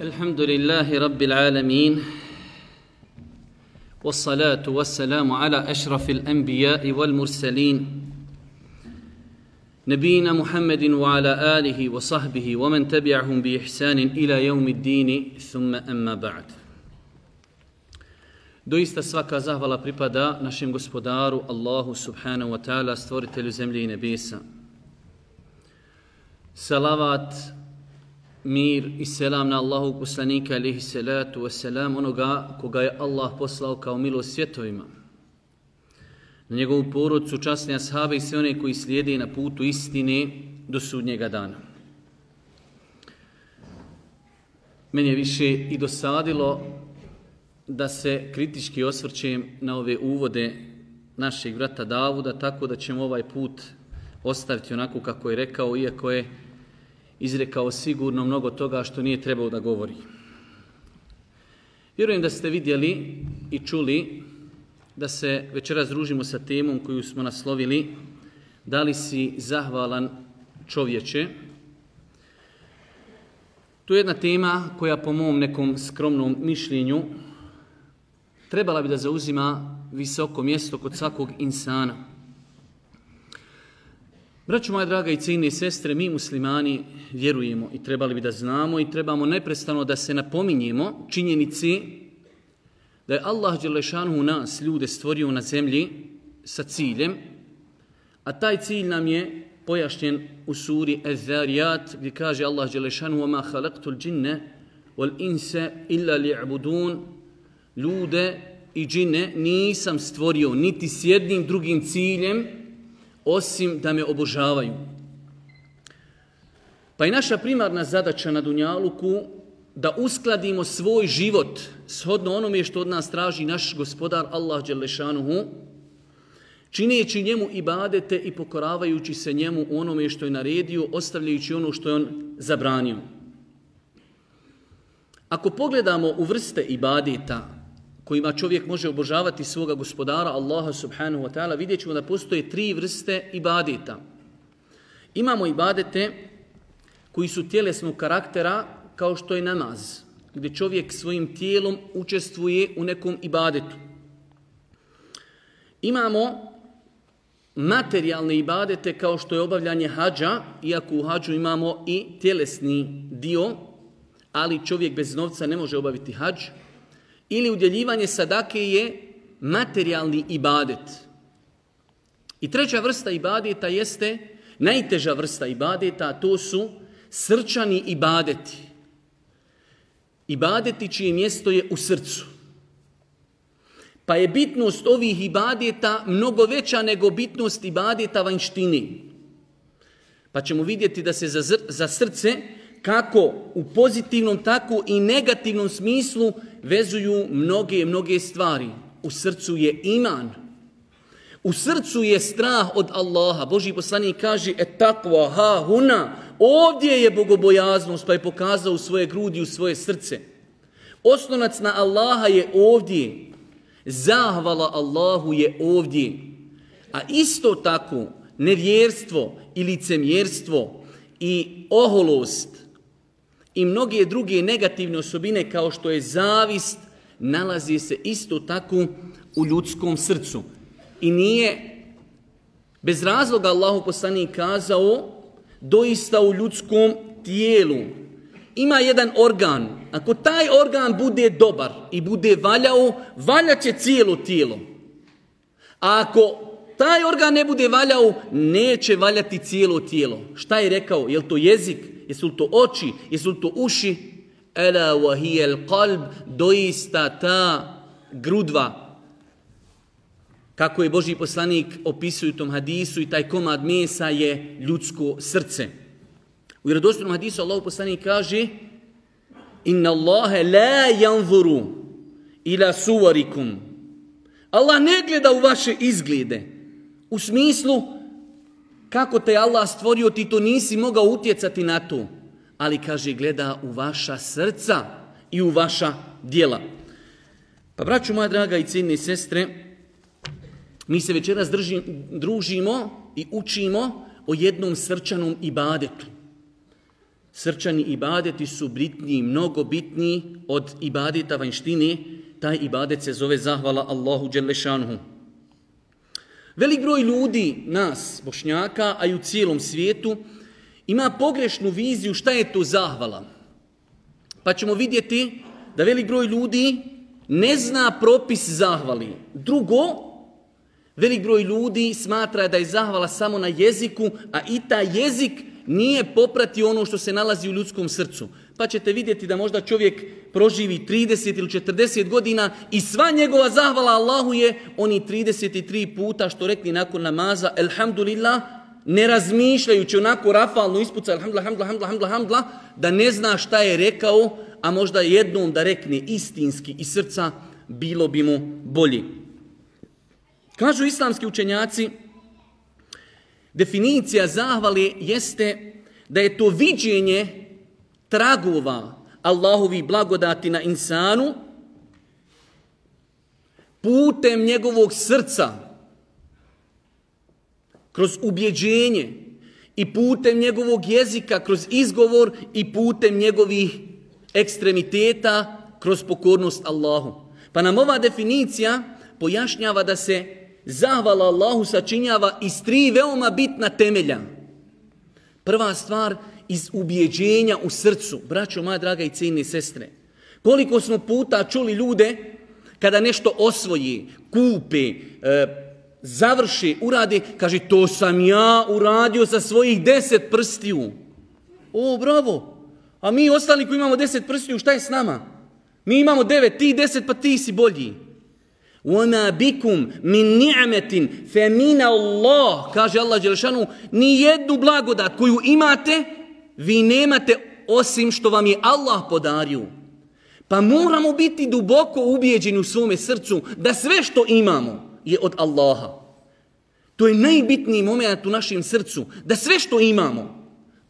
الحمد لله رب العالمين والصلاة والسلام على أشرف الأنبياء والمرسلين نبينا محمد وعلى آله وصحبه ومن تبعهم بإحسان إلى يوم الدين ثم أما بعد Doista svaka zahvala pripada našem gospodaru Allahu subhanahu wa ta'ala, stvoritelju zemlje i nebesa. Salavat, mir i selam na Allahu poslanika alihi salatu wasalam, onoga koga je Allah poslao kao milost svjetovima. Na njegovu porodcu, časne ashabe i sve one koji slijede na putu istine do sudnjega dana. Meni je više i dosadilo da se kritički osvrćem na ove uvode našeg brata Davuda, tako da ćemo ovaj put ostaviti onako kako je rekao, iako je izrekao sigurno mnogo toga što nije trebao da govori. Vjerujem da ste vidjeli i čuli da se večeras družimo sa temom koju smo naslovili Da li si zahvalan čovječe? To je jedna tema koja po mom nekom skromnom mišljenju trebala bi da zauzima visoko mjesto kod svakog insana. Braću moja draga i cijene i sestre, mi muslimani vjerujemo i trebali bi da znamo i trebamo neprestano da se napominjemo činjenici da je Allah Đelešanu u nas ljude stvorio na zemlji sa ciljem, a taj cilj nam je pojašnjen u suri Az-Zariyat gdje kaže Allah Đelešanu وَمَا خَلَقْتُ الْجِنَّ وَالْإِنْسَ إِلَّا لِعْبُدُونَ ljude i džine nisam stvorio niti s jednim drugim ciljem osim da me obožavaju. Pa je naša primarna zadaća na Dunjaluku da uskladimo svoj život shodno onome što od nas traži naš gospodar Allah Đelešanuhu, čineći njemu ibadete i pokoravajući se njemu u onome što je naredio, ostavljajući ono što je on zabranio. Ako pogledamo u vrste ibadeta kojima čovjek može obožavati svoga gospodara Allaha subhanahu wa ta'ala, vidjet ćemo da postoje tri vrste ibadeta. Imamo ibadete koji su tjelesnog karaktera kao što je namaz, gdje čovjek svojim tijelom učestvuje u nekom ibadetu. Imamo materijalne ibadete kao što je obavljanje hađa, iako u hađu imamo i tjelesni dio, ali čovjek bez novca ne može obaviti hađ, ili udjeljivanje sadake je materijalni ibadet. I treća vrsta ibadeta jeste najteža vrsta ibadeta, a to su srčani ibadeti. Ibadeti čije mjesto je u srcu. Pa je bitnost ovih ibadeta mnogo veća nego bitnost ibadeta vanjštini. Pa ćemo vidjeti da se za, za srce kako u pozitivnom, tako i negativnom smislu vezuju mnoge, mnoge stvari. U srcu je iman. U srcu je strah od Allaha. Boži poslanik kaže, et takva ha huna, ovdje je bogobojaznost, pa je pokazao u svoje grudi, u svoje srce. Osnovac na Allaha je ovdje. Zahvala Allahu je ovdje. A isto tako, nevjerstvo i licemjerstvo i oholost i mnoge druge negativne osobine kao što je zavist, nalazi se isto tako u ljudskom srcu. I nije bez razloga Allahu poslanik kazao doista u ljudskom tijelu ima jedan organ. Ako taj organ bude dobar i bude valjao, valjaće cijelo tijelo. A ako taj organ ne bude valjao, neće valjati cijelo tijelo. Šta je rekao? Je to jezik? Jesu li to oči? Jesu li to uši? Ela wahijel qalb, doista ta grudva. Kako je Boži poslanik opisuje u tom hadisu i taj komad mesa je ljudsko srce. U vjerodostojnom hadisu Allah poslanik kaže Inna Allahe la janzuru ila suvarikum. Allah ne gleda u vaše izglede. U smislu kako te Allah stvorio, ti to nisi mogao utjecati na to. Ali kaže, gleda u vaša srca i u vaša dijela. Pa braću moja draga i ciljne sestre, mi se večeras družimo i učimo o jednom srčanom ibadetu. srčani ibadeti su bitniji, mnogo bitniji od ibadeta vanjštine, taj ibadet se zove zahvala Allahu Đelešanhu. Velik broj ljudi, nas, bošnjaka, a i u cijelom svijetu, ima pogrešnu viziju šta je to zahvala. Pa ćemo vidjeti da velik broj ljudi ne zna propis zahvali. Drugo, velik broj ljudi smatra da je zahvala samo na jeziku, a i taj jezik nije popratio ono što se nalazi u ljudskom srcu. Pa ćete vidjeti da možda čovjek proživi 30 ili 40 godina i sva njegova zahvala Allahu je oni 33 puta što rekli nakon namaza, elhamdulillah, ne razmišljajući onako rafalno ispuca, alhamdulillah, alhamdulillah, alhamdulillah, alhamdulillah, da ne zna šta je rekao, a možda jednom da rekne istinski iz srca, bilo bi mu bolji. Kažu islamski učenjaci, definicija zahvali jeste da je to viđenje tragova Allahovi blagodati na insanu putem njegovog srca, kroz ubjeđenje i putem njegovog jezika, kroz izgovor i putem njegovih ekstremiteta, kroz pokornost Allahu. Pa nam ova definicija pojašnjava da se zahvala Allahu sačinjava iz tri veoma bitna temelja. Prva stvar iz ubjeđenja u srcu. Braćo moja draga i cijenine sestre, koliko smo puta čuli ljude kada nešto osvoji, kupe, e, završi, uradi, kaže to sam ja uradio sa svojih deset prstiju. O, bravo! A mi ostali koji imamo deset prstiju, šta je s nama? Mi imamo devet, ti deset, pa ti si bolji. وَمَا بِكُمْ مِنْ نِعْمَةٍ فَمِنَ اللَّهِ Kaže Allah Đelešanu, ni jednu blagodat koju imate, vi nemate osim što vam je Allah podario. Pa moramo biti duboko ubijeđeni u svome srcu da sve što imamo je od Allaha. To je najbitniji moment u našem srcu, da sve što imamo,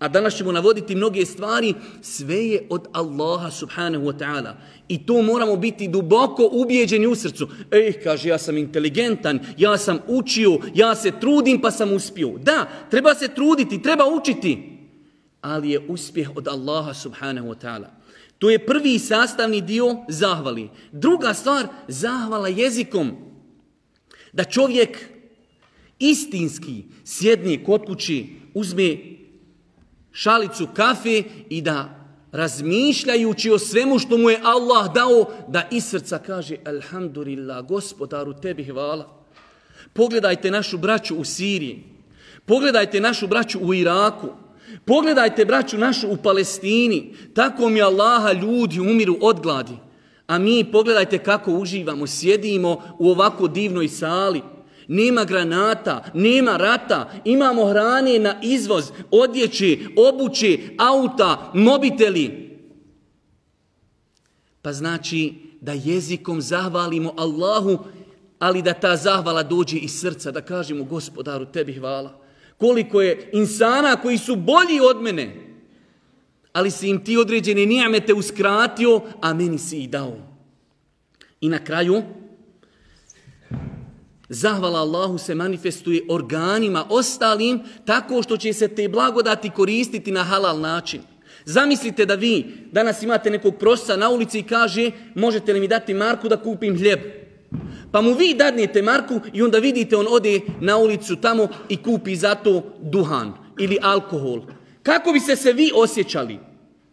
a danas ćemo navoditi mnoge stvari, sve je od Allaha subhanahu wa ta'ala. I to moramo biti duboko ubijeđeni u srcu. Ej, kaže, ja sam inteligentan, ja sam učio, ja se trudim pa sam uspio. Da, treba se truditi, treba učiti. Ali je uspjeh od Allaha subhanahu wa ta'ala. To je prvi sastavni dio zahvali. Druga stvar, zahvala jezikom. Da čovjek istinski sjedni kod kući, uzme šalicu kafe i da razmišljajući o svemu što mu je Allah dao, da iz srca kaže Alhamdulillah, gospodaru, tebi hvala. Pogledajte našu braću u Siriji. Pogledajte našu braću u Iraku. Pogledajte braću našu u Palestini. Tako mi Allaha ljudi umiru od gladi. A mi pogledajte kako uživamo, sjedimo u ovako divnoj sali nema granata, nema rata, imamo hrane na izvoz, odjeći, obuće, auta, mobiteli. Pa znači da jezikom zahvalimo Allahu, ali da ta zahvala dođe iz srca, da kažemo gospodaru tebi hvala. Koliko je insana koji su bolji od mene, ali si im ti određene nijamete uskratio, a meni si i dao. I na kraju, Zahvala Allahu se manifestuje organima ostalim tako što će se te blagodati koristiti na halal način. Zamislite da vi danas imate nekog prosca na ulici i kaže možete li mi dati Marku da kupim hljeb. Pa mu vi dadnete Marku i onda vidite on ode na ulicu tamo i kupi zato duhan ili alkohol. Kako bi se se vi osjećali?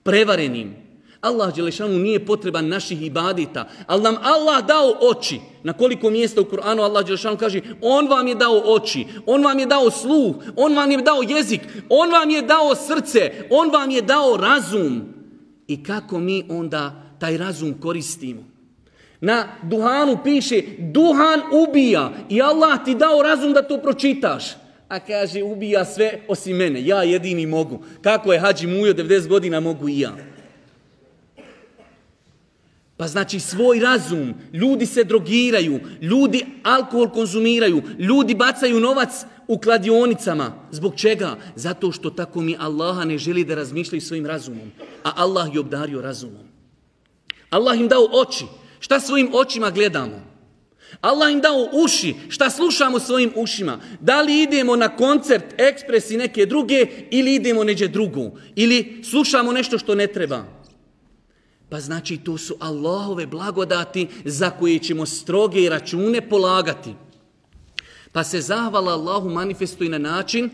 Prevarenim. Allah Đelešanu nije potreban naših ibadita, ali nam Allah dao oči. Na koliko mjesta u Kur'anu Allah Đelešanu kaže, on vam je dao oči, on vam je dao sluh, on vam je dao jezik, on vam je dao srce, on vam je dao razum. I kako mi onda taj razum koristimo? Na duhanu piše, duhan ubija i Allah ti dao razum da to pročitaš. A kaže, ubija sve osim mene, ja jedini mogu. Kako je Hadži Mujo, 90 godina mogu i ja. Pa znači svoj razum, ljudi se drogiraju, ljudi alkohol konzumiraju, ljudi bacaju novac u kladionicama. Zbog čega? Zato što tako mi Allaha ne želi da razmišljaju svojim razumom. A Allah je obdario razumom. Allah im dao oči. Šta svojim očima gledamo? Allah im dao uši. Šta slušamo svojim ušima? Da li idemo na koncert, ekspres i neke druge ili idemo neđe drugu? Ili slušamo nešto što ne treba? Pa znači to su Allahove blagodati za koje ćemo stroge račune polagati. Pa se zahvala Allahu manifestuje na način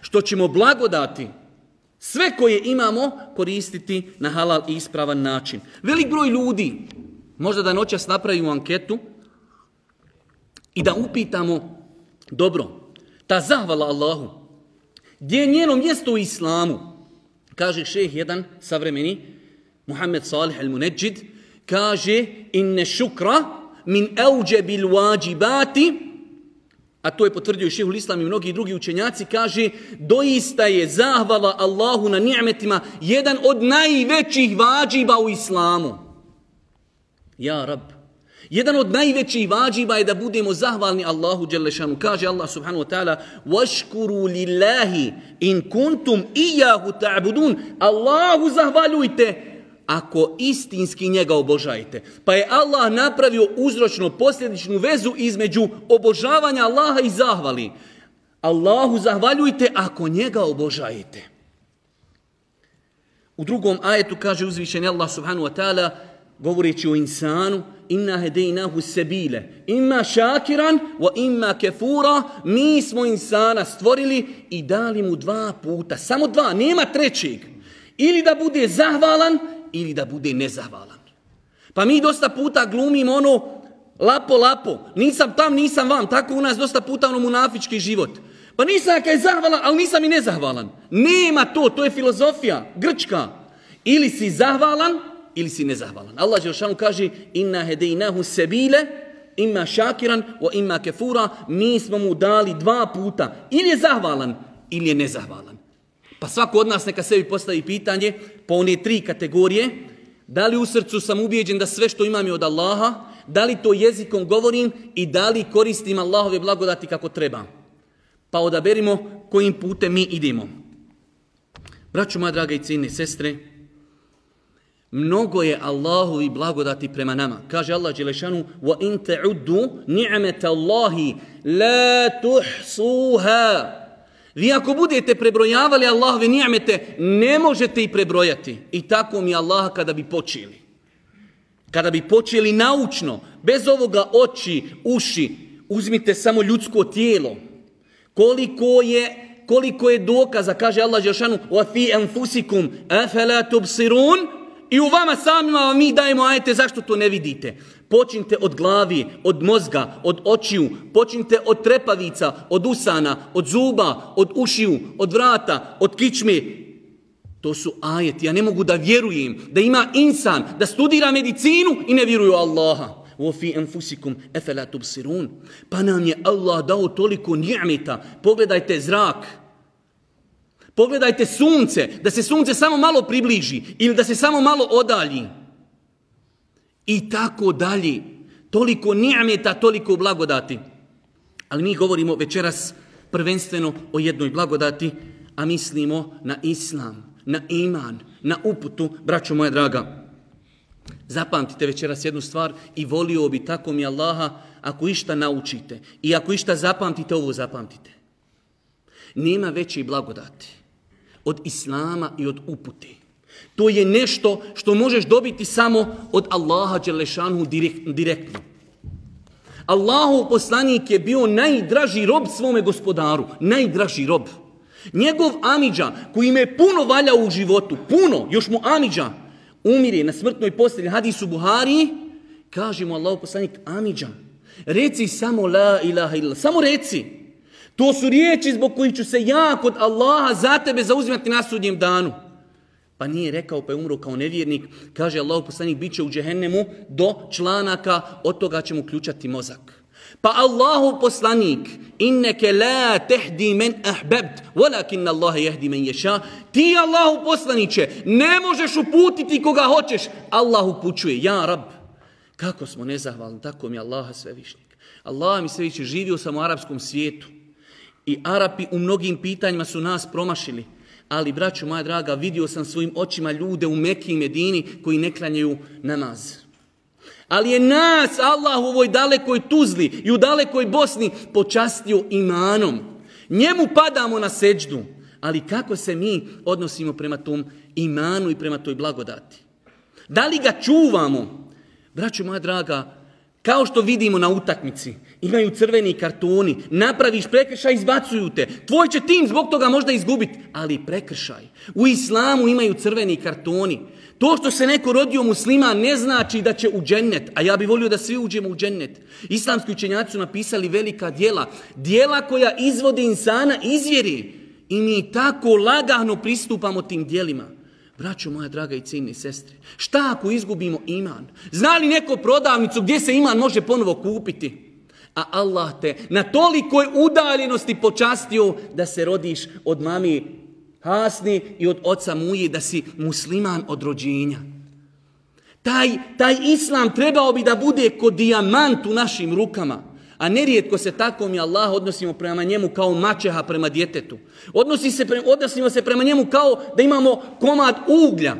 što ćemo blagodati sve koje imamo koristiti na halal i ispravan način. Velik broj ljudi, možda da noćas napravimo anketu i da upitamo, dobro, ta zahvala Allahu, gdje je njeno mjesto u islamu? Kaže šeh jedan savremeni, Muhammed Salih al-Munajid kaže inne šukra min euđe bil vađibati a to je potvrdio i šehul islam i mnogi drugi učenjaci, kaže doista je zahvala Allahu na ni'metima jedan od najvećih vađiba u islamu. Ja rab. Jedan od najvećih vađiba je da budemo zahvalni Allahu Đelešanu. Kaže Allah subhanahu wa ta'ala Vaškuru lillahi in kuntum ijahu ta'budun. Allahu zahvaljujte ako istinski njega obožajete. Pa je Allah napravio uzročno posljedičnu vezu između obožavanja Allaha i zahvali. Allahu zahvaljujte ako njega obožajete. U drugom ajetu kaže uzvišeni Allah subhanahu wa ta'ala govoreći o insanu inna hedejnahu sebile ima šakiran wa ima kefura mi smo insana stvorili i dali mu dva puta samo dva, nema trećeg ili da bude zahvalan ili da bude nezahvalan. Pa mi dosta puta glumimo ono lapo, lapo, nisam tam, nisam vam, tako u nas dosta puta ono munafički život. Pa nisam kaj zahvalan, ali nisam i nezahvalan. Nema to, to je filozofija, grčka. Ili si zahvalan, ili si nezahvalan. Allah Đelšanu kaže, inna hedejnahu sebile, ima šakiran, o ima kefura, mi smo mu dali dva puta. Ili je zahvalan, ili je nezahvalan. Pa svako od nas neka sebi postavi pitanje po one tri kategorije. Da li u srcu sam ubijeđen da sve što imam je od Allaha, da li to jezikom govorim i da li koristim Allahove blagodati kako treba. Pa odaberimo kojim putem mi idemo. Braću moja draga i cijene sestre, mnogo je Allahovi blagodati prema nama. Kaže Allah Đelešanu, وَإِن تَعُدُّ نِعْمَةَ اللَّهِ لَا تُحْصُوهَا vi ako budete prebrojavali Allahove nijamete, ne možete ih prebrojati. I tako mi Allah kada bi počeli. Kada bi počeli naučno, bez ovoga oči, uši, uzmite samo ljudsko tijelo. Koliko je koliko je dokaza, kaže Allah Žešanu, وَفِي أَنْفُسِكُمْ أَفَلَا تُبْصِرُونَ i u vama samima vam mi dajemo ajete zašto to ne vidite. Počnite od glavi, od mozga, od očiju, počnite od trepavica, od usana, od zuba, od ušiju, od vrata, od kičme. To su ajeti. Ja ne mogu da vjerujem da ima insan, da studira medicinu i ne vjeruju Allaha. وَفِي أَنفُسِكُمْ أَفَلَا تُبْصِرُونَ Pa nam je Allah dao toliko njemita. Pogledajte zrak. Pogledajte sunce, da se sunce samo malo približi ili da se samo malo odalji. I tako dalje. Toliko nijameta, toliko blagodati. Ali mi govorimo večeras prvenstveno o jednoj blagodati, a mislimo na islam, na iman, na uputu, braćo moja draga. Zapamtite večeras jednu stvar i volio bi tako mi Allaha ako išta naučite i ako išta zapamtite, ovo zapamtite. Nema veće blagodati od islama i od upute. To je nešto što možeš dobiti samo od Allaha Đelešanu direktno. Allahu poslanik je bio najdraži rob svome gospodaru. Najdraži rob. Njegov Amidža, koji me puno valja u životu, puno, još mu Amidža, umire na smrtnoj postelji hadisu Buhari, kaže mu Allahu poslanik Amidža, reci samo la ilaha illa, samo reci. To su riječi zbog kojih ću se ja kod Allaha za tebe zauzimati na sudnjem danu. Pa nije rekao pa je umro kao nevjernik. Kaže Allah poslanik bit će u džehennemu do članaka, od toga će mu ključati mozak. Pa Allahu poslanik, inneke la tehdi men ahbebt, walakin Allah jehdi men ješa. Ti Allahu poslaniće, ne možeš uputiti koga hoćeš. Allah upućuje, ja rab. Kako smo nezahvalni, tako mi Allaha svevišnjeg. Allah mi svevišnjeg, živio sam u arapskom svijetu. I Arapi u mnogim pitanjima su nas promašili. Ali, braću moja draga, vidio sam svojim očima ljude u Mekiji i Medini koji ne klanjaju namaz. Ali je nas Allah u ovoj dalekoj Tuzli i u dalekoj Bosni počastio imanom. Njemu padamo na seđdu. Ali kako se mi odnosimo prema tom imanu i prema toj blagodati? Da li ga čuvamo? Braćo moja draga, kao što vidimo na utakmici, imaju crveni kartoni, napraviš prekršaj, izbacuju te. Tvoj će tim zbog toga možda izgubiti, ali prekršaj. U islamu imaju crveni kartoni. To što se neko rodio muslima ne znači da će u džennet, a ja bih volio da svi uđemo u džennet. Islamski učenjaci su napisali velika dijela, dijela koja izvode insana izvjeri. I mi tako lagano pristupamo tim dijelima. Braćo moja draga i cijeni sestre, šta ako izgubimo iman? Zna li neko prodavnicu gdje se iman može ponovo kupiti? A Allah te na tolikoj udaljenosti počastio da se rodiš od mami Hasni i od oca Muji, da si musliman od rođenja. Taj, taj islam trebao bi da bude kod dijamant u našim rukama. A nerijetko se tako mi Allah odnosimo prema njemu kao mačeha prema djetetu. Odnosi se odnosimo se prema njemu kao da imamo komad uglja.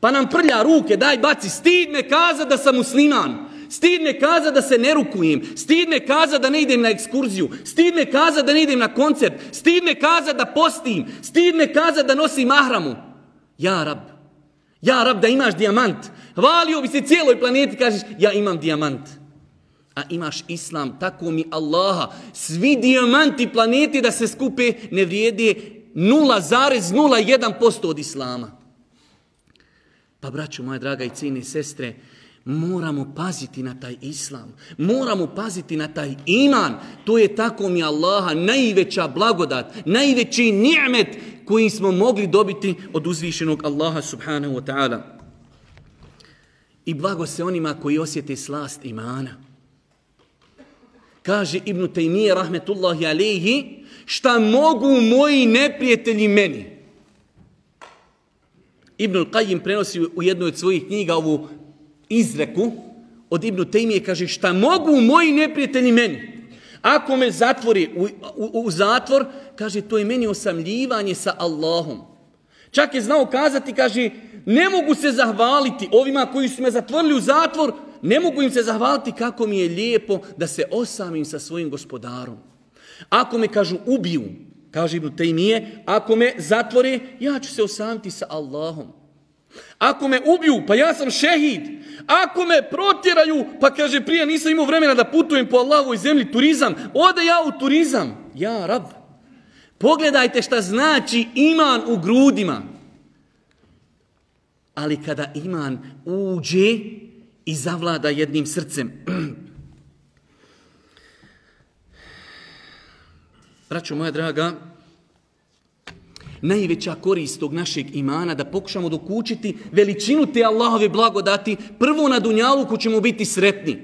Pa nam prlja ruke, daj baci, stid me kaza da sam musliman. Stid me kaza da se ne rukujem. Stid me kaza da ne idem na ekskurziju. Stid me kaza da ne idem na koncert. Stid me kaza da postim. Stid me kaza da nosim mahramu. Ja rab. Ja rab da imaš dijamant. Hvalio bi se cijeloj planeti kažeš ja imam dijamant a imaš islam, tako mi Allaha. Svi dijamanti planeti da se skupe ne vrijede 0,01% od islama. Pa braću moja draga i cijene sestre, moramo paziti na taj islam, moramo paziti na taj iman. To je tako mi Allaha najveća blagodat, najveći ni'met koji smo mogli dobiti od uzvišenog Allaha subhanahu wa ta'ala. I blago se onima koji osjete slast imana. Kaže Ibn Taymiye rahmetullahi alaihi, šta mogu moji neprijatelji meni? Ibn Qayyim prenosi u jednoj od svojih knjiga ovu izreku od Ibn Taymiye, kaže šta mogu moji neprijatelji meni? Ako me zatvori u, u, u zatvor, kaže to je meni osamljivanje sa Allahom. Čak je znao kazati, kaže, ne mogu se zahvaliti ovima koji su me zatvorili u zatvor, ne mogu im se zahvaliti kako mi je lijepo da se osamim sa svojim gospodarom. Ako me kažu ubiju, kaže Ibn Taymiye, ako me zatvore, ja ću se osamiti sa Allahom. Ako me ubiju, pa ja sam šehid. Ako me protjeraju, pa kaže prije nisam imao vremena da putujem po Allahovoj zemlji, turizam, ode ja u turizam. Ja, rab. Pogledajte šta znači iman u grudima. Ali kada iman uđe, i zavlada jednim srcem. Braćo moja draga, najveća korist tog našeg imana da pokušamo dokučiti veličinu te Allahove blagodati, prvo na Dunjaluku ćemo biti sretni.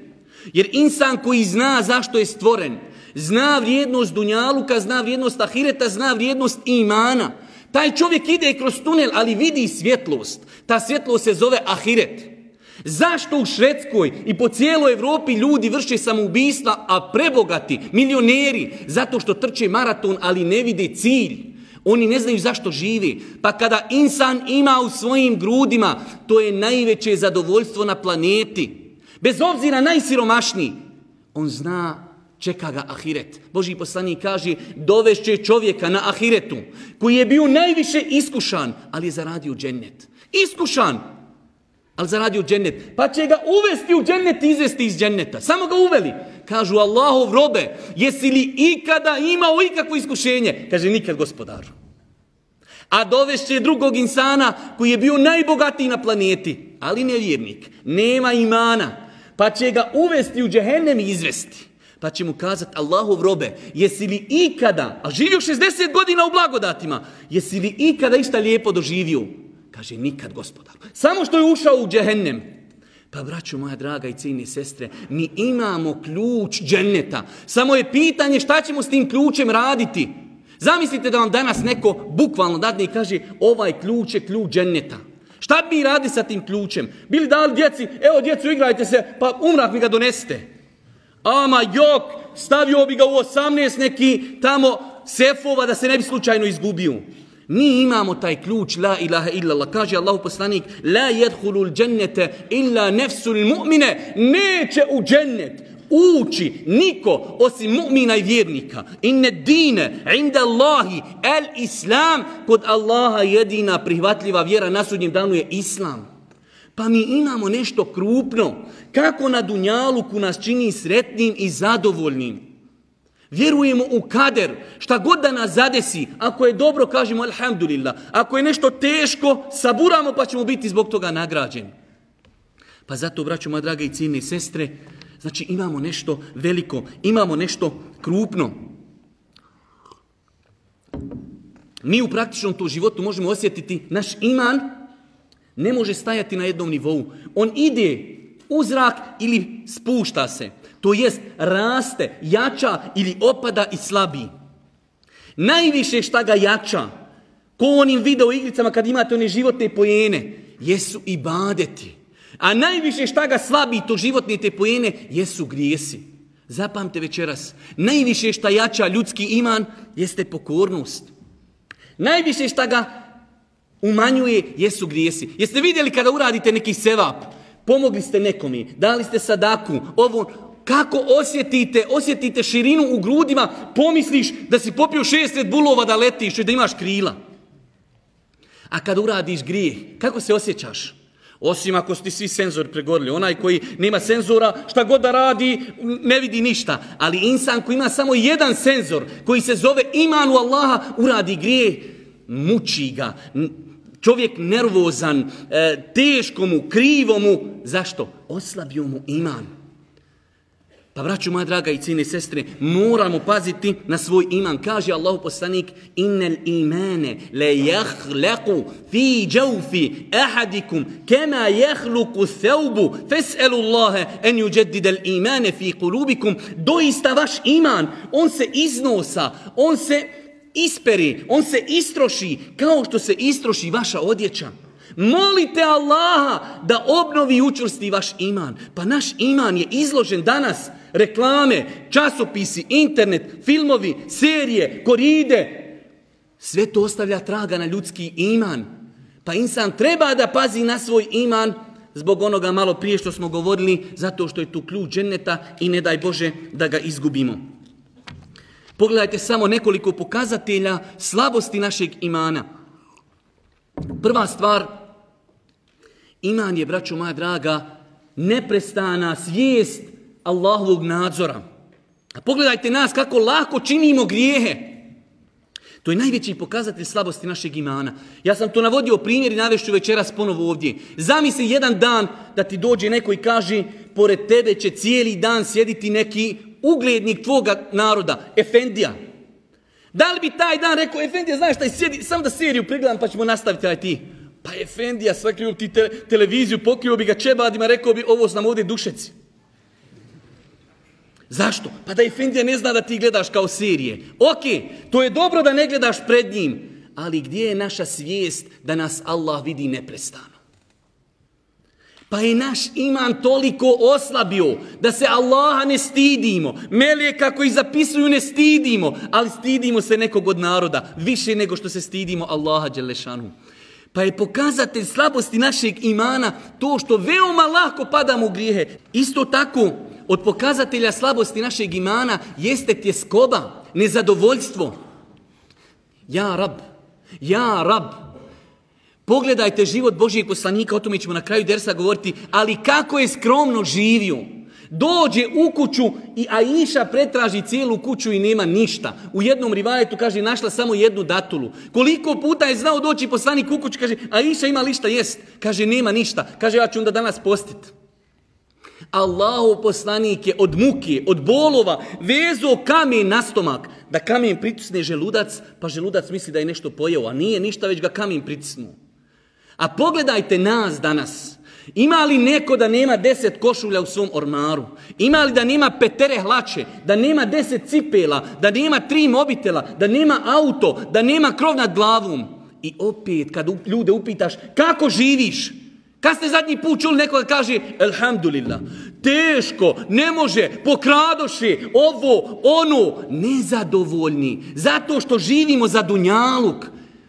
Jer insan koji zna zašto je stvoren, zna vrijednost Dunjaluka, zna vrijednost Ahireta, zna vrijednost imana. Taj čovjek ide kroz tunel, ali vidi svjetlost. Ta svjetlost se zove Ahiret. Zašto u Švedskoj i po cijeloj Evropi ljudi vrše samoubistva, a prebogati, milioneri, zato što trče maraton, ali ne vide cilj. Oni ne znaju zašto živi. Pa kada insan ima u svojim grudima, to je najveće zadovoljstvo na planeti. Bez obzira najsiromašniji, on zna čeka ga ahiret. Boži poslanik kaže, dovešće čovjeka na ahiretu, koji je bio najviše iskušan, ali je zaradio džennet. Iskušan, ali zaradio džennet. Pa će ga uvesti u džennet i izvesti iz dženneta. Samo ga uveli. Kažu Allahov robe, jesi li ikada imao ikakvo iskušenje? Kaže, nikad gospodaru. A dovešće drugog insana koji je bio najbogatiji na planeti, ali nevjernik, nema imana, pa će ga uvesti u džehennem i izvesti. Pa će mu kazati Allahov robe, jesi li ikada, a živio 60 godina u blagodatima, jesi li ikada išta lijepo doživio? Kaže, nikad gospodar. Samo što je ušao u džehennem. Pa, braću moja draga i cijeni sestre, mi imamo ključ dženneta. Samo je pitanje šta ćemo s tim ključem raditi. Zamislite da vam danas neko bukvalno dadne i kaže, ovaj ključ je ključ dženneta. Šta bi radi sa tim ključem? Bili dali djeci, evo djecu igrajte se, pa umrat mi ga doneste. Ama jok, stavio bi ga u 18 neki tamo sefova da se ne bi slučajno izgubio. Mi imamo taj ključ la ilaha illallah. Kaže Allahu poslanik la yadkhulul jannata illa nafsul mu'mine. Neće u džennet ući niko osim mu'mina i vjernika. Inne dine inda Allahi el islam kod Allaha jedina prihvatljiva vjera na sudnjem danu je islam. Pa mi imamo nešto krupno. Kako na Dunjaluku nas čini sretnim i zadovoljnim. Vjerujemo u kader, šta god da nas zadesi, ako je dobro kažemo alhamdulillah, ako je nešto teško, saburamo pa ćemo biti zbog toga nagrađeni. Pa zato, braćo moja draga i cijene sestre, znači imamo nešto veliko, imamo nešto krupno. Mi u praktičnom tu životu možemo osjetiti naš iman ne može stajati na jednom nivou. On ide u zrak ili spušta se. To jest raste, jača ili opada i slabi. Najviše šta ga jača, ko onim video igricama kad imate one životne pojene, jesu i badeti. A najviše šta ga slabi to životne te pojene, jesu grijesi. Zapamte večeras, najviše šta jača ljudski iman jeste pokornost. Najviše šta ga umanjuje jesu grijesi. Jeste vidjeli kada uradite neki sevap, pomogli ste nekomi, dali ste sadaku, ovo, kako osjetite, osjetite širinu u grudima, pomisliš da si popio šest red bulova da letiš i da imaš krila. A kad uradiš grijeh, kako se osjećaš? Osim ako ti svi senzori pregorili. Onaj koji nema senzora, šta god da radi, ne vidi ništa. Ali insan koji ima samo jedan senzor, koji se zove imanu Allaha, uradi grijeh, muči ga, čovjek nervozan, e, teško mu, krivo mu. Zašto? Oslabio mu iman. Pa braću moja draga i cijene sestre, moramo paziti na svoj iman. Kaže Allahu poslanik, innel imane le jahleku fi džaufi ahadikum kema jahluku theubu fes'elu Allahe en juđedidel imane fi kulubikum. Doista vaš iman, on se iznosa, on se isperi, on se istroši kao što se istroši vaša odjeća. Molite Allaha da obnovi i učvrsti vaš iman. Pa naš iman je izložen danas reklame, časopisi, internet, filmovi, serije, koride. Sve to ostavlja traga na ljudski iman. Pa insan treba da pazi na svoj iman zbog onoga malo prije što smo govorili, zato što je tu ključ dženeta i ne daj Bože da ga izgubimo. Pogledajte samo nekoliko pokazatelja slabosti našeg imana. Prva stvar, iman je, braćo moja draga, neprestana svijest Allahovog nadzora. A pogledajte nas kako lako činimo grijehe. To je najveći pokazatelj slabosti našeg imana. Ja sam to navodio primjer i navešću večeras ponovo ovdje. Zamisli jedan dan da ti dođe neko i kaže pored tebe će cijeli dan sjediti neki uglednik tvoga naroda, Efendija. Da li bi taj dan rekao, Efendija, znaš šta, sjedi, sam da seriju pregledam pa ćemo nastaviti aj ti. Pa Efendija, svakrio ti te, televiziju, pokrio bi ga čebadima, rekao bi, ovo znam ovdje dušeci. Zašto? Pa da Efendija ne zna da ti gledaš kao serije. Ok, to je dobro da ne gledaš pred njim, ali gdje je naša svijest da nas Allah vidi neprestano? Pa je naš iman toliko oslabio da se Allaha ne stidimo. Melije kako i zapisuju ne stidimo, ali stidimo se nekog od naroda više nego što se stidimo Allaha Đelešanu. Pa je pokazatelj slabosti našeg imana to što veoma lako padamo u grijehe. Isto tako, od pokazatelja slabosti našeg imana jeste tjeskoba, nezadovoljstvo. Ja rab, ja rab. Pogledajte život Božijeg poslanika, o tome ćemo na kraju dersa govoriti, ali kako je skromno živio. Dođe u kuću i Aisha pretraži cijelu kuću i nema ništa. U jednom rivajetu kaže našla samo jednu datulu. Koliko puta je znao doći poslanik u kuću, kaže Aisha ima li šta jest? Kaže nema ništa. Kaže ja ću onda danas postiti. Allahu poslanik je od muke, od bolova, vezo kamen na stomak, da kamen pritisne želudac, pa želudac misli da je nešto pojeo, a nije ništa, već ga kamen pritisnuo. A pogledajte nas danas. Ima li neko da nema deset košulja u svom ormaru? Ima li da nema petere hlače? Da nema deset cipela? Da nema tri mobitela? Da nema auto? Da nema krov nad glavom? I opet, kad ljude upitaš, kako živiš? Kad ste zadnji put čuli neko da kaže Elhamdulillah, teško, ne može, pokradoši, ovo, ono, nezadovoljni, zato što živimo za dunjaluk.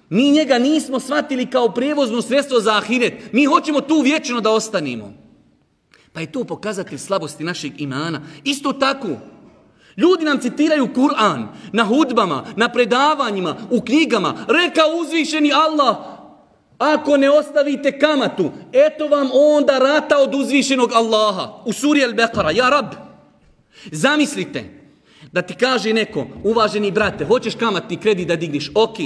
Mi njega nismo shvatili kao prevozno sredstvo za ahiret. Mi hoćemo tu vječno da ostanimo. Pa je to pokazatelj slabosti našeg imana. Isto tako, ljudi nam citiraju Kur'an na hudbama, na predavanjima, u knjigama. Reka uzvišeni Allah, ako ne ostavite kamatu, eto vam onda rata od uzvišenog Allaha. U suri Al-Baqara, ja rab. Zamislite da ti kaže neko, uvaženi brate, hoćeš kamatni kredit da digniš, ok,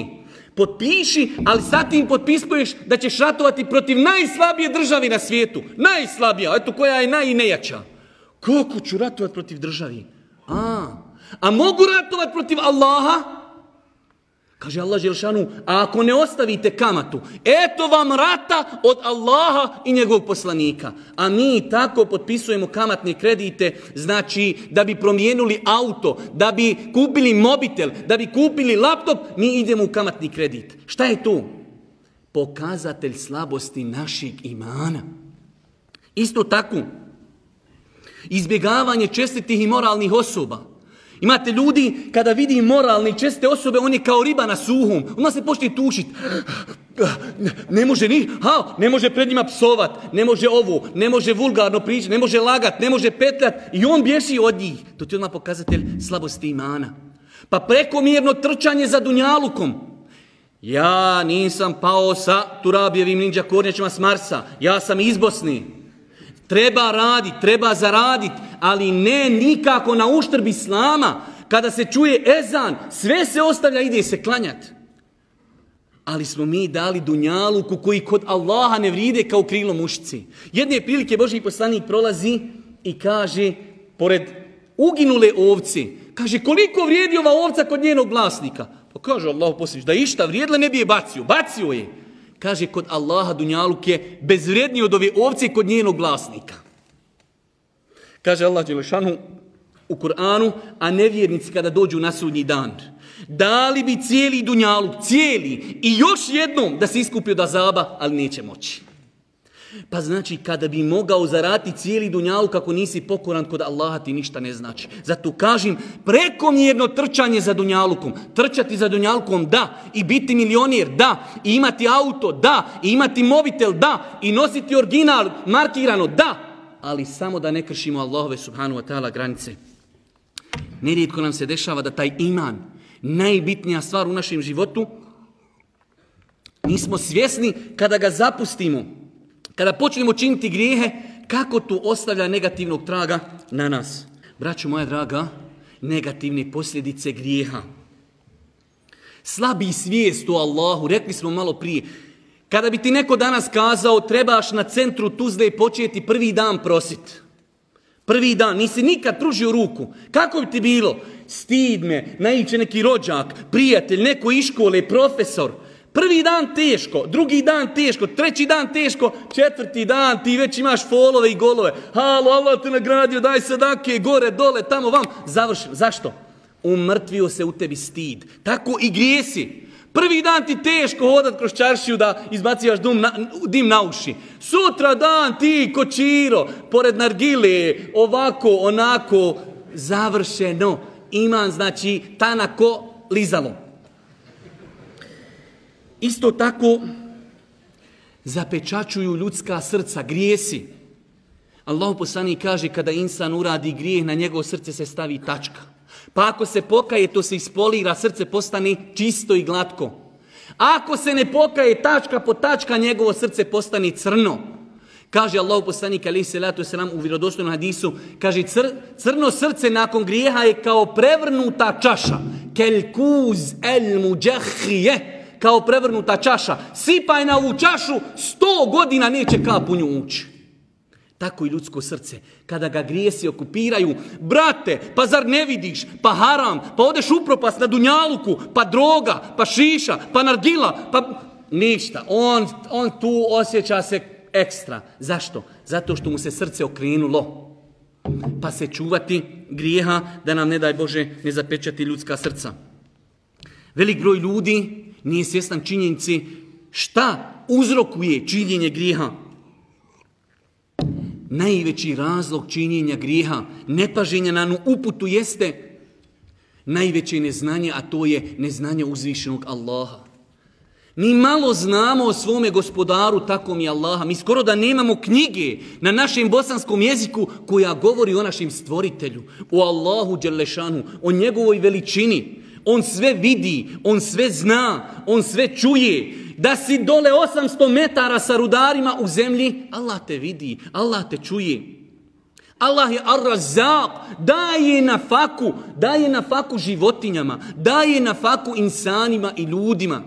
potpiši, ali sad tim potpisuješ da ćeš ratovati protiv najslabije državi na svijetu. Najslabija, eto koja je najnejača. Kako ću ratovati protiv državi? A, a mogu ratovati protiv Allaha? Kaže Allah Želšanu, a ako ne ostavite kamatu, eto vam rata od Allaha i njegovog poslanika. A mi tako potpisujemo kamatne kredite, znači da bi promijenili auto, da bi kupili mobitel, da bi kupili laptop, mi idemo u kamatni kredit. Šta je to? Pokazatelj slabosti našeg imana. Isto tako, izbjegavanje čestitih i moralnih osoba. Imate ljudi, kada vidi moralne i česte osobe, on je kao riba na suhom. Onda se počne tušiti. Ne može ni, ha, ne može pred njima psovat, ne može ovo, ne može vulgarno pričati, ne može lagat, ne može petljat i on bježi od njih. To ti je odmah pokazatelj slabosti imana. Pa prekomjerno trčanje za dunjalukom. Ja nisam pao sa Turabijevim ninja kornjačima s Marsa. Ja sam iz Bosni. Treba raditi, treba zaraditi, ali ne nikako na uštrb Islama. Kada se čuje ezan, sve se ostavlja, ide se klanjati. Ali smo mi dali dunjaluku koji kod Allaha ne vride kao krilo mušici. Jedne prilike Boži poslanik prolazi i kaže, pored uginule ovci, kaže koliko vrijedi ova ovca kod njenog vlasnika? Pa kaže Allah posljednič, da išta vrijedila ne bi je bacio. Bacio je. Kaže, kod Allaha dunjaluk je bezvredniji od ove ovce kod njenog vlasnika. Kaže Allah Đelešanu u Kur'anu, a nevjernici kada dođu na sudnji dan, dali bi cijeli dunjaluk, cijeli i još jednom da se iskupi od azaba, ali neće moći. Pa znači kada bi mogao zarati cijeli dunjalu kako nisi pokoran kod Allaha ti ništa ne znači. Zato kažem prekomjerno trčanje za dunjalukom. Trčati za dunjalukom da. I biti milionir da. I imati auto da. I imati mobitel da. I nositi original markirano da. Ali samo da ne kršimo Allahove subhanu wa ta'ala granice. Nerijetko nam se dešava da taj iman, najbitnija stvar u našem životu, nismo svjesni kada ga zapustimo kada počnemo činiti grijehe, kako to ostavlja negativnog traga na nas? Braćo moja draga, negativne posljedice grijeha. Slabi svijest o Allahu, rekli smo malo prije. Kada bi ti neko danas kazao trebaš na centru Tuzle početi prvi dan prosit. Prvi dan, nisi nikad pružio ruku. Kako bi ti bilo? Stid me, naiće neki rođak, prijatelj, neko iz škole, profesor. Prvi dan teško, drugi dan teško, treći dan teško, četvrti dan ti već imaš folove i golove. Halo, Allah te nagradio, daj sadake, gore, dole, tamo, vam. Završim. Zašto? Umrtvio se u tebi stid. Tako i grijesi. Prvi dan ti teško hodat kroz čaršiju da izbacivaš dim na, dim na uši. Sutra dan ti kočiro, pored nargile, ovako, onako, završeno. Iman znači tanako lizalo. Isto tako zapečačuju ljudska srca, grijesi. Allah poslani kaže kada insan uradi grijeh, na njegovo srce se stavi tačka. Pa ako se pokaje, to se ispolira, srce postane čisto i glatko. Ako se ne pokaje tačka po tačka, njegovo srce postane crno. Kaže Allah poslanik ali se nam u vjerodostojnom hadisu, kaže cr, crno srce nakon grijeha je kao prevrnuta čaša. Kel kuz el muđahije kao prevrnuta čaša. Sipaj na ovu čašu, sto godina neće kap u nju ući. Tako i ljudsko srce. Kada ga grijesi okupiraju, brate, pa zar ne vidiš, pa haram, pa odeš upropast na dunjaluku, pa droga, pa šiša, pa nargila, pa ništa. On, on tu osjeća se ekstra. Zašto? Zato što mu se srce okrenulo. Pa se čuvati grijeha da nam, ne daj Bože, ne zapečati ljudska srca. Velik broj ljudi nije svjestan činjenici šta uzrokuje činjenje grijeha. Najveći razlog činjenja grijeha, nepaženja na uputu jeste najveće neznanje, a to je neznanje uzvišenog Allaha. Mi malo znamo o svome gospodaru, tako mi Allaha. Mi skoro da nemamo knjige na našem bosanskom jeziku koja govori o našem stvoritelju, o Allahu Đelešanu, o njegovoj veličini. On sve vidi, on sve zna, on sve čuje. Da si dole 800 metara sa rudarima u zemlji, Allah te vidi, Allah te čuje. Allah je ar-razak, daje na faku, daje na faku životinjama, daje na faku insanima i ljudima.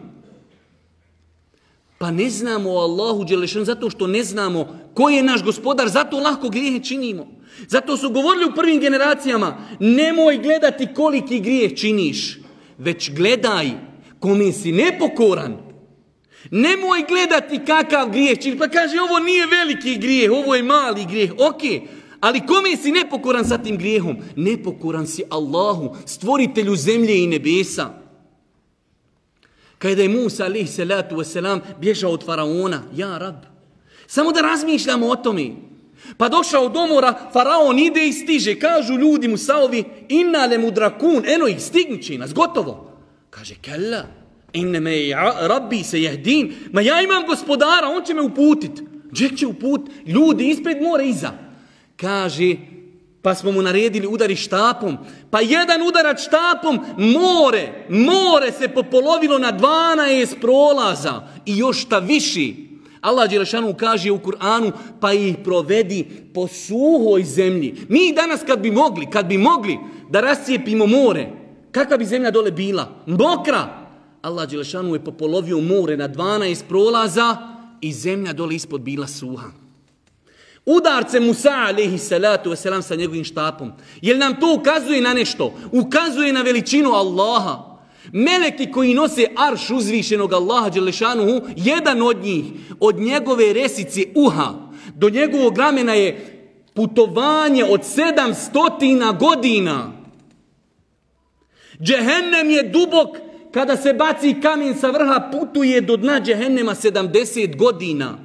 Pa ne znamo o Allahu Đelešanu zato što ne znamo ko je naš gospodar, zato lahko grijehe činimo. Zato su govorili u prvim generacijama, nemoj gledati koliki grijeh činiš, već gledaj kome si nepokoran. Nemoj gledati kakav grijeh činiš, pa kaže ovo nije veliki grijeh, ovo je mali grijeh, ok, ali kome si nepokoran sa tim grijehom? Nepokoran si Allahu, stvoritelju zemlje i nebesa. Kada je Musa alaihi salatu wasalam bježao od faraona, ja rab. Samo da razmišljamo o tome. Pa došao do mora, faraon ide i stiže. Kažu ljudi Musaovi, inna le mudrakun, eno ih, stignut nas, gotovo. Kaže, kella, inne me rabbi se jehdin, ma ja imam gospodara, on će me uputit. Gdje će uput? Ljudi ispred mora iza. Kaže, pa smo mu naredili udari štapom. Pa jedan udarač štapom, more, more se popolovilo na 12 prolaza i još šta viši. Allah Đelešanu kaže u Kur'anu, pa ih provedi po suhoj zemlji. Mi danas kad bi mogli, kad bi mogli da rascijepimo more, kakva bi zemlja dole bila? Mokra! Allah Đelešanu je popolovio more na 12 prolaza i zemlja dole ispod bila suha. Udarce Musa alaihi salatu wasalam sa njegovim štapom. Jel nam to ukazuje na nešto? Ukazuje na veličinu Allaha. Meleki koji nose arš uzvišenog Allaha Đelešanuhu, jedan od njih, od njegove resice uha, do njegovog ramena je putovanje od sedamstotina godina. Džehennem je dubok, kada se baci kamen sa vrha, putuje do dna džehennema 70 godina.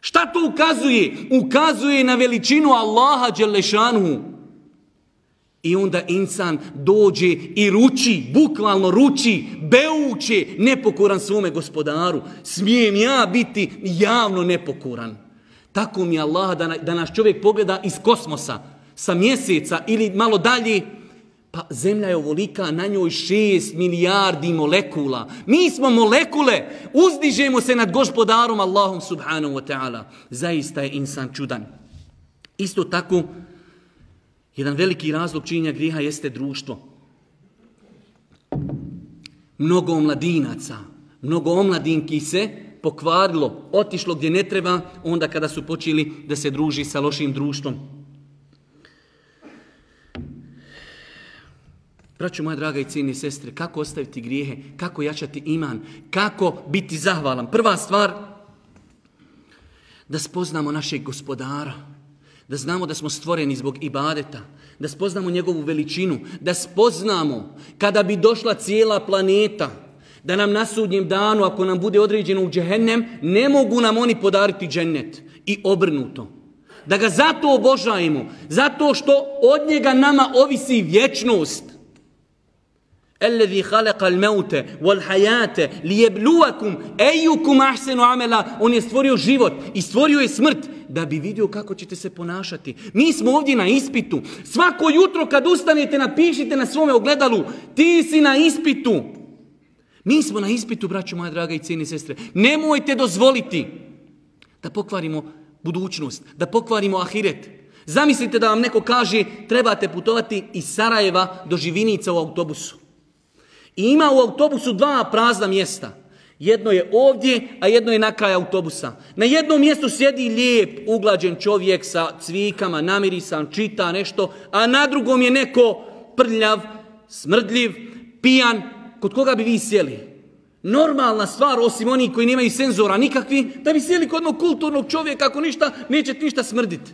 Šta to ukazuje? Ukazuje na veličinu Allaha Đelešanu. I onda insan dođe i ruči, bukvalno ruči, beuće, nepokoran svome gospodaru. Smijem ja biti javno nepokoran. Tako mi Allah da, da nas čovjek pogleda iz kosmosa, sa mjeseca ili malo dalje, pa zemlja je ovolika, na njoj šest milijardi molekula. Mi smo molekule, uzdižemo se nad gospodarom Allahom subhanahu wa ta'ala. Zaista je insan čudan. Isto tako, jedan veliki razlog činjenja griha jeste društvo. Mnogo omladinaca, mnogo omladinki se pokvarilo, otišlo gdje ne treba, onda kada su počeli da se druži sa lošim društvom. Braćo moja draga i cijeni sestre, kako ostaviti grijehe, kako jačati iman, kako biti zahvalan. Prva stvar, da spoznamo našeg gospodara, da znamo da smo stvoreni zbog ibadeta, da spoznamo njegovu veličinu, da spoznamo kada bi došla cijela planeta, da nam na sudnjem danu, ako nam bude određeno u džehennem, ne mogu nam oni podariti džennet i obrnuto. Da ga zato obožajemo, zato što od njega nama ovisi vječnost. Ellevi halekal meute wal-hajate li jebluakum ejukum ahsenu amela. On je stvorio život i stvorio je smrt da bi vidio kako ćete se ponašati. Mi smo ovdje na ispitu. Svako jutro kad ustanete napišite na svome ogledalu ti si na ispitu. Mi smo na ispitu, braćo moja draga i cijeni sestre. Nemojte dozvoliti da pokvarimo budućnost, da pokvarimo ahiret. Zamislite da vam neko kaže trebate putovati iz Sarajeva do Živinica u autobusu. I ima u autobusu dva prazna mjesta. Jedno je ovdje, a jedno je na kraj autobusa. Na jednom mjestu sjedi lijep, uglađen čovjek sa cvikama, namirisan, čita nešto, a na drugom je neko prljav, smrdljiv, pijan. Kod koga bi vi sjeli? Normalna stvar, osim onih koji nemaju senzora nikakvi, da bi sjeli kod jednog kulturnog čovjeka, ako ništa, nećete ništa smrditi.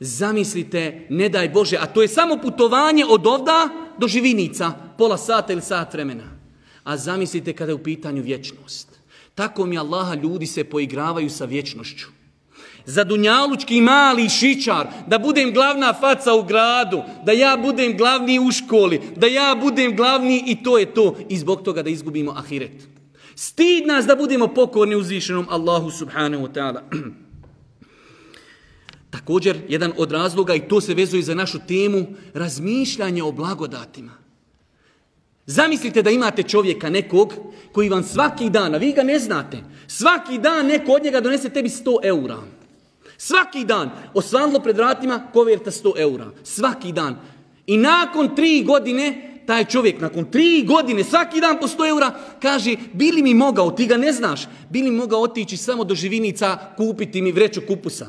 Zamislite, ne daj Bože, a to je samo putovanje od ovda do živinica, pola sata ili sat vremena. A zamislite kada je u pitanju vječnost. Tako mi Allaha ljudi se poigravaju sa vječnošću. Za dunjalučki mali šičar, da budem glavna faca u gradu, da ja budem glavni u školi, da ja budem glavni i to je to. I zbog toga da izgubimo ahiret. Stid nas da budemo pokorni uzvišenom Allahu subhanahu wa ta'ala. Također, jedan od razloga, i to se vezuje za našu temu, razmišljanje o blagodatima. Zamislite da imate čovjeka nekog koji vam svaki dan, a vi ga ne znate, svaki dan neko od njega donese tebi 100 eura. Svaki dan, osvanlo pred vratima, koverta 100 eura. Svaki dan. I nakon tri godine, taj čovjek nakon tri godine, svaki dan po 100 eura, kaže, bili mi mogao, ti ga ne znaš, bili mi mogao otići samo do živinica, kupiti mi vreću kupusa.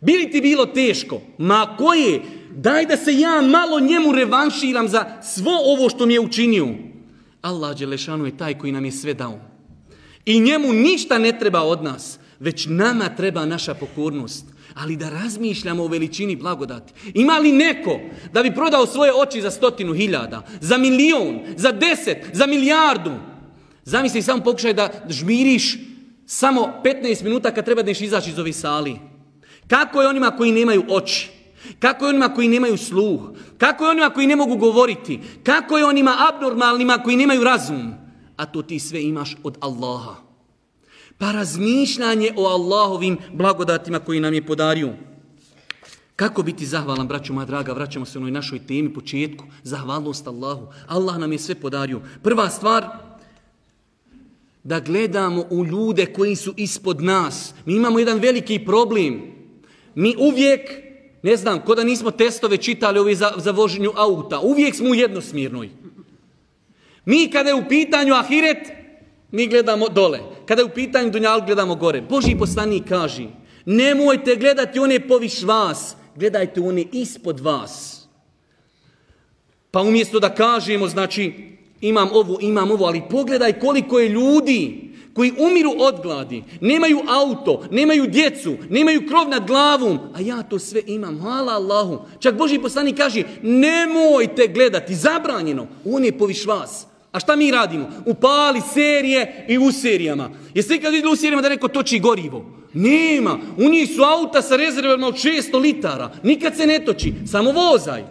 Bili ti bilo teško? Ma koje? Daj da se ja malo njemu revanširam za svo ovo što mi je učinio. Allah Đelešanu je taj koji nam je sve dao. I njemu ništa ne treba od nas, već nama treba naša pokornost. Ali da razmišljamo o veličini blagodati. Ima li neko da bi prodao svoje oči za stotinu hiljada, za milion, za deset, za milijardu? Zamisli samo pokušaj da žmiriš samo 15 minuta kad treba da izaći iz ovih sali. Kako je onima koji nemaju oči? Kako je onima koji nemaju sluh? Kako je onima koji ne mogu govoriti? Kako je onima abnormalnima koji nemaju razum? A to ti sve imaš od Allaha. Pa razmišljanje o Allahovim blagodatima koji nam je podario. Kako biti zahvalan, braćo moja draga, vraćamo se onoj našoj temi, početku, zahvalnost Allahu. Allah nam je sve podario. Prva stvar, da gledamo u ljude koji su ispod nas. Mi imamo jedan veliki problem. Mi uvijek ne znam, ko da nismo testove čitali ovi za, za vožnju auta. Uvijek smo u jednosmirnoj. Mi kada je u pitanju ahiret, mi gledamo dole. Kada je u pitanju dunjal, gledamo gore. Boži poslanik kaže, nemojte gledati one poviš vas, gledajte one ispod vas. Pa umjesto da kažemo, znači, imam ovo, imam ovo, ali pogledaj koliko je ljudi koji umiru od gladi, nemaju auto, nemaju djecu, nemaju krov nad glavom, a ja to sve imam, hvala Allahu. Čak Boži poslanik kaže, nemojte gledati, zabranjeno, on je poviš vas. A šta mi radimo? Upali serije i u serijama. Jeste ikad vidjeli u serijama da neko toči gorivo? Nema. U njih su auta sa rezervama od 600 litara. Nikad se ne toči. Samo vozaj.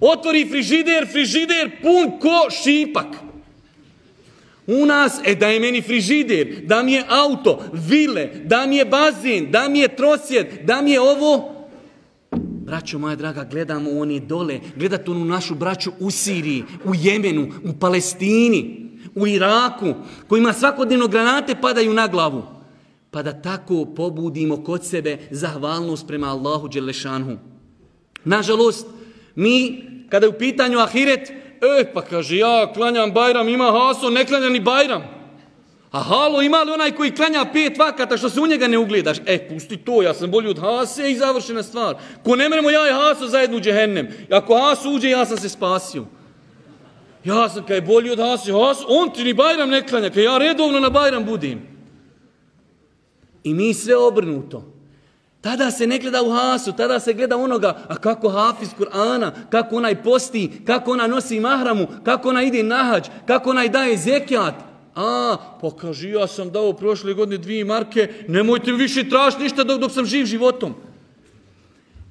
Otvori frižider, frižider pun ko šipak. U nas, e da je meni frižider, da mi je auto, vile, da mi je bazin, da mi je trosjed, da mi je ovo. Braćo moja draga, gledamo oni dole, gledate onu našu braću u Siriji, u Jemenu, u Palestini, u Iraku, kojima svakodnevno granate padaju na glavu. Pa da tako pobudimo kod sebe zahvalnost prema Allahu Đelešanhu. Nažalost, mi, kada je u pitanju ahiret, E, pa kaže, ja klanjam Bajram, ima Haso, ne klanja ni Bajram. A halo, ima li onaj koji klanja pet vakata što se u njega ne ugledaš? E, pusti to, ja sam bolji od Hase i završena stvar. Ko ne mremo ja i Haso zajedno u džehennem. Ako Haso uđe, ja sam se spasio. Ja sam kaj bolji od Haso. Haso, on ti ni Bajram ne klanja, kaj ja redovno na Bajram budim. I mi sve obrnuto. Tada se ne gleda u hasu, tada se gleda onoga, a kako hafiz Kur'ana, kako onaj posti, kako ona nosi mahramu, kako ona ide na hađ, kako ona daje zekijat. A, pa kaži, ja sam dao prošle godine dvije marke, nemojte više tražiti ništa dok, dok sam živ životom.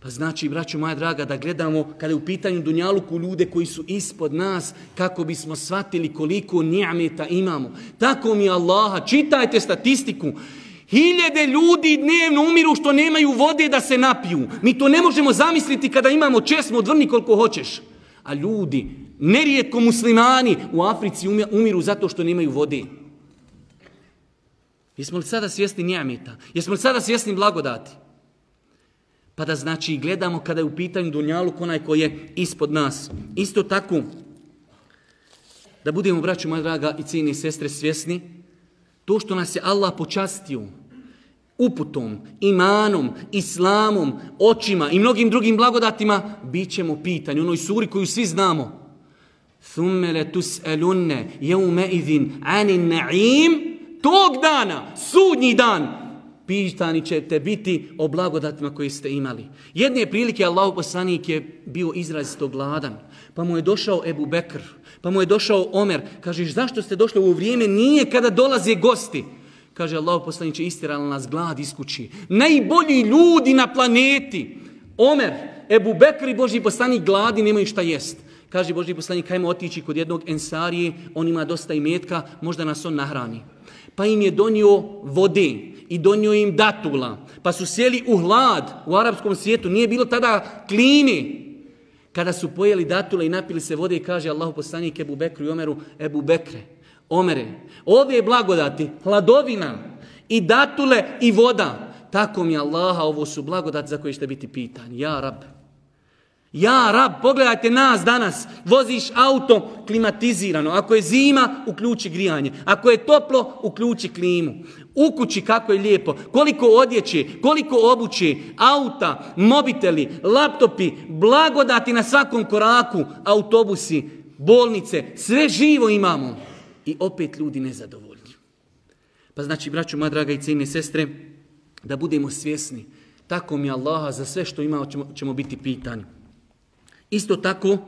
Pa znači, braću moja draga, da gledamo kada je u pitanju Dunjaluku ljude koji su ispod nas, kako bismo shvatili koliko nijameta imamo. Tako mi Allaha, čitajte statistiku. Hiljede ljudi dnevno umiru što nemaju vode da se napiju. Mi to ne možemo zamisliti kada imamo česmu odvrni koliko hoćeš. A ljudi, nerijetko muslimani u Africi umiru zato što nemaju vode. Jesmo li sada svjesni njameta? Jesmo li sada svjesni blagodati? Pa da znači gledamo kada je u pitanju Dunjalu onaj koji je ispod nas. Isto tako, da budemo, braću moja draga i cijeni sestre, svjesni, to što nas je Allah počastio, uputom, imanom, islamom, očima i mnogim drugim blagodatima, bit ćemo pitani. U onoj suri koju svi znamo. Thumme le tus'elunne jeume idhin anin na'im. Tog dana, sudnji dan, pitani ćete biti o blagodatima koje ste imali. Jedne prilike Allah poslanik je bio izrazito gladan. Pa mu je došao Ebu Bekr, pa mu je došao Omer. Kažeš, zašto ste došli u vrijeme? Nije kada dolaze gosti. Kaže Allah poslaniče, istirala nas glad iz kući. Najbolji ljudi na planeti. Omer, Ebu Bekr i Boži poslanik gladi nemaju šta jest. Kaže Boži poslanik, kajmo otići kod jednog ensarije, on ima dosta imetka, možda nas on nahrani. Pa im je donio vode i donio im datula. Pa su sjeli u hlad u arapskom svijetu. Nije bilo tada klime. Kada su pojeli datule i napili se vode i kaže Allahu poslanik Ebu Bekru i Omeru, Ebu Bekre, Omere, ove blagodati, hladovina i datule i voda, tako mi Allaha, ovo su blagodati za koje ćete biti pitani. Ja, rab. Ja, rab, pogledajte nas danas. Voziš auto klimatizirano. Ako je zima, uključi grijanje. Ako je toplo, uključi klimu. U kući kako je lijepo. Koliko odjeće, koliko obuće, auta, mobiteli, laptopi, blagodati na svakom koraku, autobusi, bolnice, sve živo imamo I opet ljudi nezadovoljni. Pa znači, braću, moja draga i cijene sestre, da budemo svjesni. Tako mi Allaha za sve što imamo ćemo, ćemo biti pitani. Isto tako,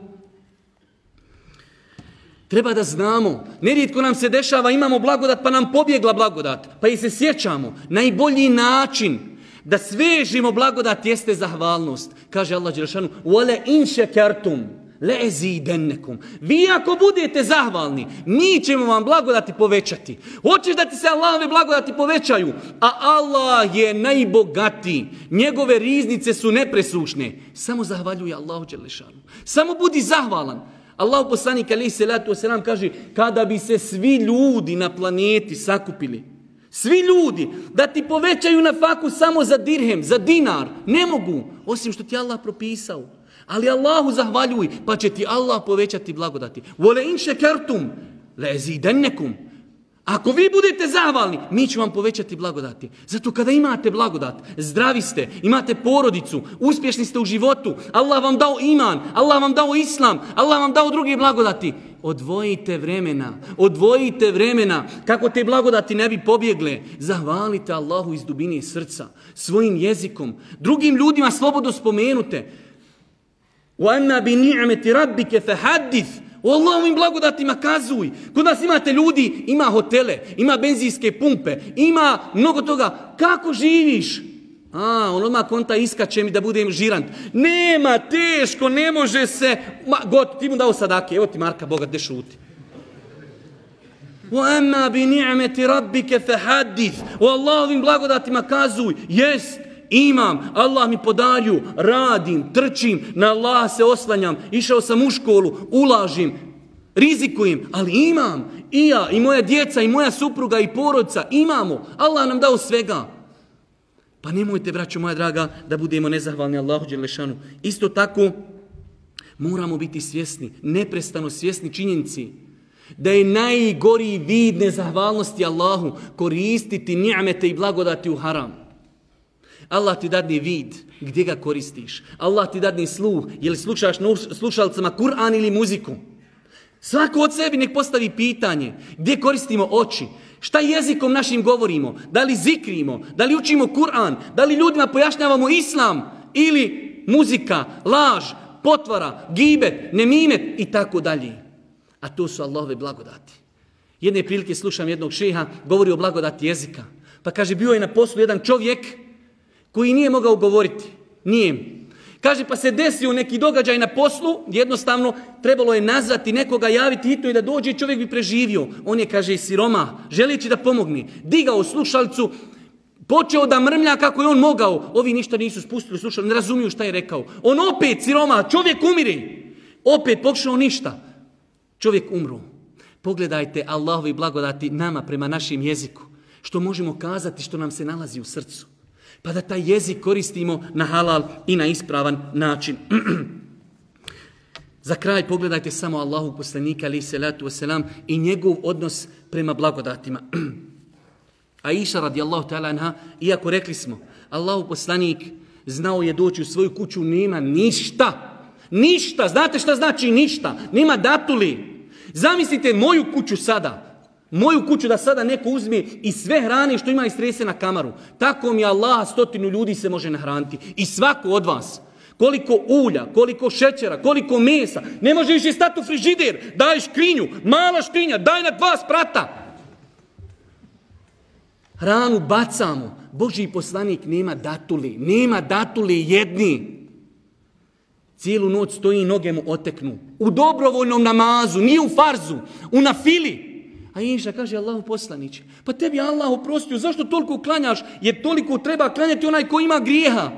treba da znamo, nerijetko nam se dešava, imamo blagodat pa nam pobjegla blagodat, pa i se sjećamo. Najbolji način da svežimo blagodat jeste zahvalnost. Kaže Allah Đelšanu, وَلَا إِنْ شَكَرْتُمْ dennekum. Vi ako budete zahvalni, mi ćemo vam blagodati povećati. Hoćeš da ti se Allahove blagodati povećaju, a Allah je najbogatiji. Njegove riznice su nepresušne. Samo zahvaljuj Allahu Đelešanu. Samo budi zahvalan. Allah poslanik se letu nam kaže kada bi se svi ljudi na planeti sakupili, svi ljudi da ti povećaju na faku samo za dirhem, za dinar, ne mogu, osim što ti Allah propisao. Ali Allahu zahvaljuj, pa će ti Allah povećati blagodati. Vole in šekertum, lezidennekum. Ako vi budete zahvalni, mi ćemo vam povećati blagodati. Zato kada imate blagodat, zdravi ste, imate porodicu, uspješni ste u životu, Allah vam dao iman, Allah vam dao islam, Allah vam dao druge blagodati. Odvojite vremena, odvojite vremena kako te blagodati ne bi pobjegle. Zahvalite Allahu iz dubine srca, svojim jezikom, drugim ljudima slobodno spomenute. وَأَنَّا بِنِعْمَةِ رَبِّكَ فَحَدِّث O Allahovim blagodatima kazuj. Kod nas imate ljudi, ima hotele, ima benzinske pumpe, ima mnogo toga. Kako živiš? A, on odmah konta iskače mi da budem žirant. Nema, teško, ne može se. Ma, got, ti mu dao sadake, evo ti Marka, Boga, de šuti. وَأَمَّا بِنِعْمَةِ رَبِّكَ فَحَدِّث O Allahovim blagodatima kazuj. Jest, imam, Allah mi podario, radim, trčim, na Allah se oslanjam, išao sam u školu, ulažim, rizikujem, ali imam. I ja, i moja djeca, i moja supruga, i porodca, imamo. Allah nam dao svega. Pa nemojte, braćo moja draga, da budemo nezahvalni Allahu Đelešanu. Isto tako, moramo biti svjesni, neprestano svjesni činjenici, da je najgoriji vid nezahvalnosti Allahu koristiti njamete i blagodati u haram. Allah ti dadne vid, gdje ga koristiš. Allah ti dadne sluh, je li slušaš slušalcama Kur'an ili muziku. Svako od sebi nek postavi pitanje, gdje koristimo oči, šta jezikom našim govorimo, da li zikrimo, da li učimo Kur'an, da li ljudima pojašnjavamo Islam ili muzika, laž, potvara, gibet, nemimet i tako dalje. A to su Allahove blagodati. Jedne prilike slušam jednog šeha, govori o blagodati jezika. Pa kaže, bio je na poslu jedan čovjek koji nije mogao govoriti. Nije. Kaže, pa se desio neki događaj na poslu, jednostavno trebalo je nazvati nekoga, javiti hitno i da dođe i čovjek bi preživio. On je, kaže, siroma, želijeći da pomogni. Digao slušalcu, počeo da mrmlja kako je on mogao. Ovi ništa nisu spustili, slušali, ne razumiju šta je rekao. On opet, siroma, čovjek umiri. Opet pokušao ništa. Čovjek umru. Pogledajte Allahovi blagodati nama prema našem jeziku. Što možemo kazati što nam se nalazi u srcu. Pa da taj jezik koristimo na halal i na ispravan način. Za kraj pogledajte samo Allahu poslanika ali salatu wasalam i njegov odnos prema blagodatima. Aisha radijallahu ta'ala anha, iako rekli smo, Allahu poslanik znao je doći u svoju kuću, nema ništa. Ništa, znate šta znači ništa? Nema datuli. Zamislite moju kuću sada, moju kuću da sada neko uzme i sve hrane što ima istrese na kamaru. Tako mi Allah stotinu ljudi se može nahraniti. I svako od vas. Koliko ulja, koliko šećera, koliko mesa. Ne može više stati u frižider. Daj škrinju, mala škrinja, daj na dva sprata. Hranu bacamo. Boži poslanik nema datuli. Nema datuli jedni. Cijelu noć stoji i noge mu oteknu. U dobrovoljnom namazu, nije u farzu, u nafili. A Iša kaže Allahu poslaniće, pa tebi Allah oprostio, zašto toliko klanjaš? Jer toliko treba klanjati onaj ko ima grijeha.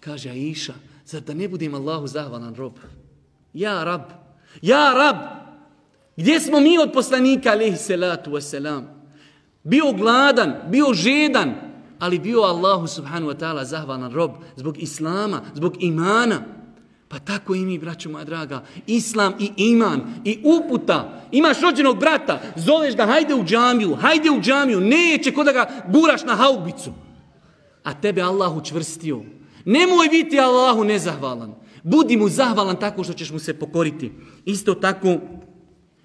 Kaže Aisha, zar da ne budem Allahu zahvalan rob? Ja rab, ja rab, gdje smo mi od poslanika, alaihi salatu wasalam? Bio gladan, bio žedan, ali bio Allahu subhanahu wa ta'ala zahvalan rob zbog islama, zbog imana. Pa tako i mi, braćo moja draga, islam i iman i uputa. Imaš rođenog brata, zoveš ga, hajde u džamiju, hajde u džamiju, neće ko da ga guraš na haubicu. A tebe Allah učvrstio. Nemoj biti Allahu nezahvalan. Budi mu zahvalan tako što ćeš mu se pokoriti. Isto tako,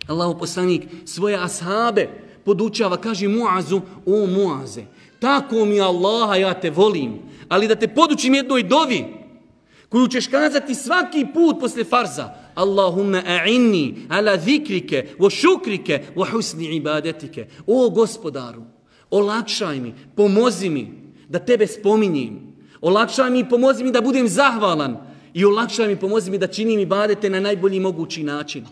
Allahu poslanik svoje ashabe podučava, kaže Muazu, o Muaze, tako mi Allaha ja te volim, ali da te podučim jednoj dovi, koju ćeš kazati svaki put posle farza. Allahumma a'inni ala zikrike, wa šukrike, wa husni ibadetike. O gospodaru, olakšaj mi, pomozi mi da tebe spominjem. Olakšaj mi i pomozi mi da budem zahvalan. I olakšaj mi pomozi mi da činim ibadete na najbolji mogući način.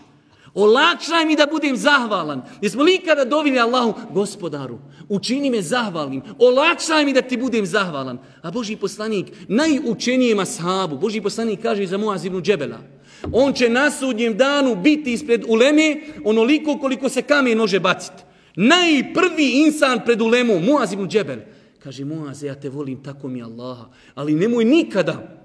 Olakšaj mi da budem zahvalan. Jesmo li ikada dovili Allahu, gospodaru, učini me zahvalnim. Olakšaj mi da ti budem zahvalan. A Boži poslanik, najučenijem ashabu, Boži poslanik kaže za Muaz ibn Džebela, on će na sudnjem danu biti ispred uleme onoliko koliko se kamen može baciti. Najprvi insan pred ulemu, Muaz ibn Džebel. Kaže, Muaz, ja te volim, tako mi Allaha. Ali nemoj nikada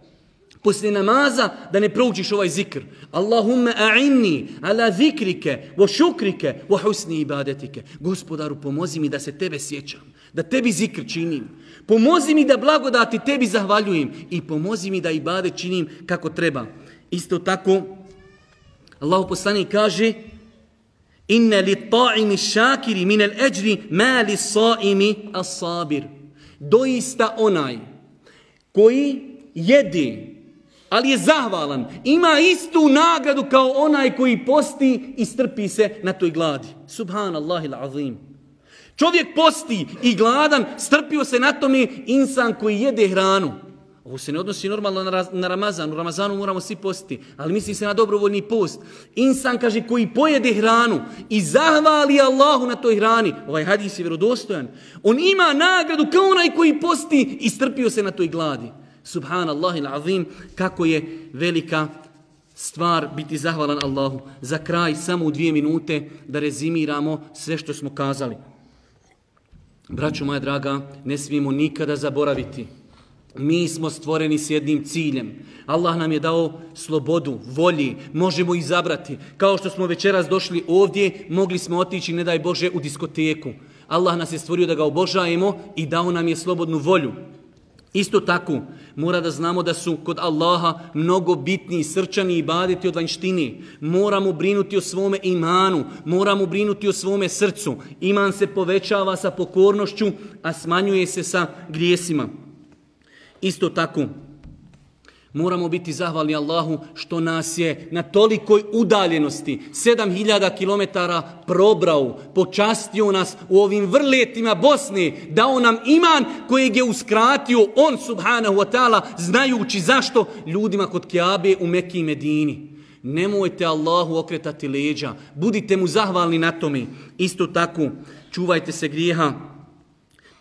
poslije namaza da ne proučiš ovaj zikr. Allahumma a'inni ala zikrike, wa šukrike, wa husni ibadetike. Gospodaru, pomozi mi da se tebe sjećam, da tebi zikr činim. Pomozi mi da blagodati tebi zahvaljujem i pomozi mi da ibade činim kako treba. Isto tako, Allah poslani kaže Inna li ta'imi šakiri min al eđri ma li sa'imi as sabir. Doista onaj koji jedi ali je zahvalan. Ima istu nagradu kao onaj koji posti i strpi se na toj gladi. Subhanallah azim. Čovjek posti i gladan, strpio se na tome insan koji jede hranu. Ovo se ne odnosi normalno na Ramazan. U Ramazanu moramo svi postiti, ali misli se na dobrovoljni post. Insan kaže koji pojede hranu i zahvali Allahu na toj hrani. Ovaj hadis je vjerodostojan. On ima nagradu kao onaj koji posti i strpio se na toj gladi. Subhanallah il azim, kako je velika stvar biti zahvalan Allahu. Za kraj, samo u dvije minute, da rezimiramo sve što smo kazali. Braćo moja draga, ne smijemo nikada zaboraviti. Mi smo stvoreni s jednim ciljem. Allah nam je dao slobodu, volji, možemo izabrati. Kao što smo večeras došli ovdje, mogli smo otići, ne daj Bože, u diskoteku. Allah nas je stvorio da ga obožajemo i dao nam je slobodnu volju. Isto tako, mora da znamo da su kod Allaha mnogo bitni i srčani ibadeti od vanjštini. Moramo brinuti o svome imanu, moramo brinuti o svome srcu. Iman se povećava sa pokornošću, a smanjuje se sa grijesima. Isto tako, Moramo biti zahvalni Allahu što nas je na tolikoj udaljenosti, 7000 km probrao, počastio nas u ovim vrletima Bosne, dao nam iman kojeg je uskratio on subhanahu wa ta'ala, znajući zašto ljudima kod Kiabe u Mekiji i Medini. Nemojte Allahu okretati leđa, budite mu zahvalni na tome. Isto tako, čuvajte se grijeha,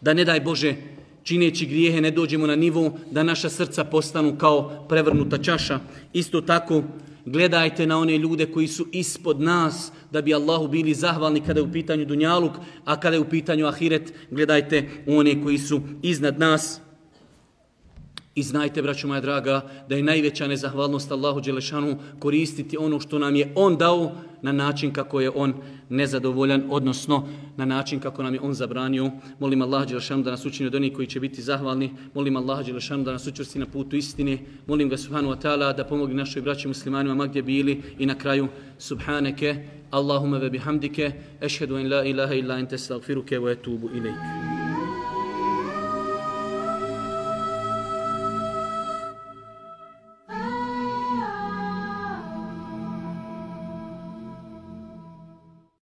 da ne daj Bože čineći grijehe ne dođemo na nivo da naša srca postanu kao prevrnuta čaša. Isto tako gledajte na one ljude koji su ispod nas da bi Allahu bili zahvalni kada je u pitanju Dunjaluk, a kada je u pitanju Ahiret gledajte one koji su iznad nas. I znajte, braćo moja draga, da je najveća nezahvalnost Allahu Đelešanu koristiti ono što nam je On dao na način kako je On nezadovoljan, odnosno na način kako nam je On zabranio. Molim Allah Đelešanu da nas učini od onih koji će biti zahvalni. Molim Allah Đelešanu da nas učvrsti na putu istine. Molim ga Subhanu wa ta'ala da pomogne našoj braći muslimanima ma gdje bili. I na kraju, Subhaneke, Allahumma ve bihamdike, ešhedu in la ilaha illa ente stagfiruke wa etubu ilaiku.